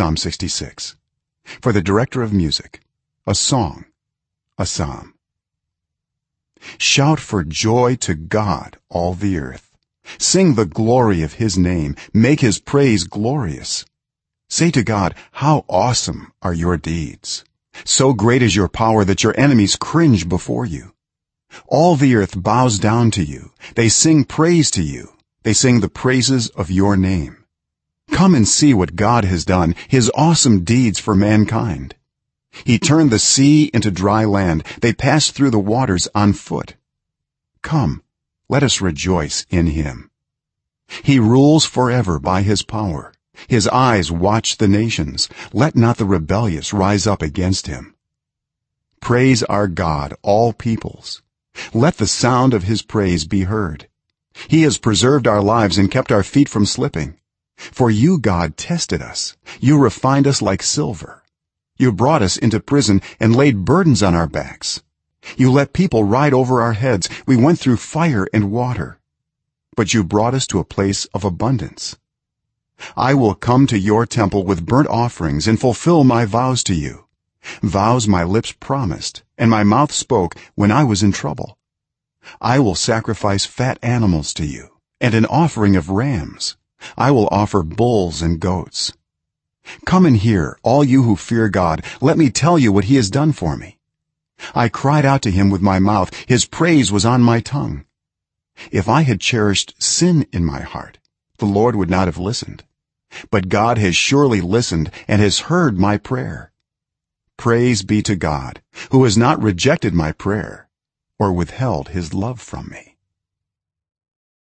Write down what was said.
psalm 66 for the director of music a song a psalm. Shout for joy to god all the earth. Sing the glory of his name. Make his praise glorious. Say to god how awesome are your deeds. So great is your power that your enemies cringe before you. All the earth bows down to you. They sing praise to you. They sing the praises of your name come and see what god has done his awesome deeds for mankind. He turned the sea into dry land. They passed through the waters on foot. Come let us rejoice in him. He rules forever by his power. His eyes watch the nations. Let not the rebellious rise up against him. Praise our god all peoples. Let the sound of his praise be heard. He has preserved our lives and kept our feet from slipping for you god tested us. You refined us like silver. You brought us into prison and laid burdens on our backs. You let people ride over our heads. We went through fire and water. But you brought us to a place of abundance. I will come to your temple with burnt offerings and fulfill my vows to you. Vows my lips promised and my mouth spoke when i was in trouble. I will sacrifice fat animals to you and an offering of rams i will offer bulls and goats. Come and hear all you who fear god. Let me tell you what he has done for me. I cried out to him with my mouth. His praise was on my tongue. If i had cherished sin in my heart the lord would not have listened. But god has surely listened and has heard my prayer. Praise be to god who has not rejected my prayer or withheld his love from me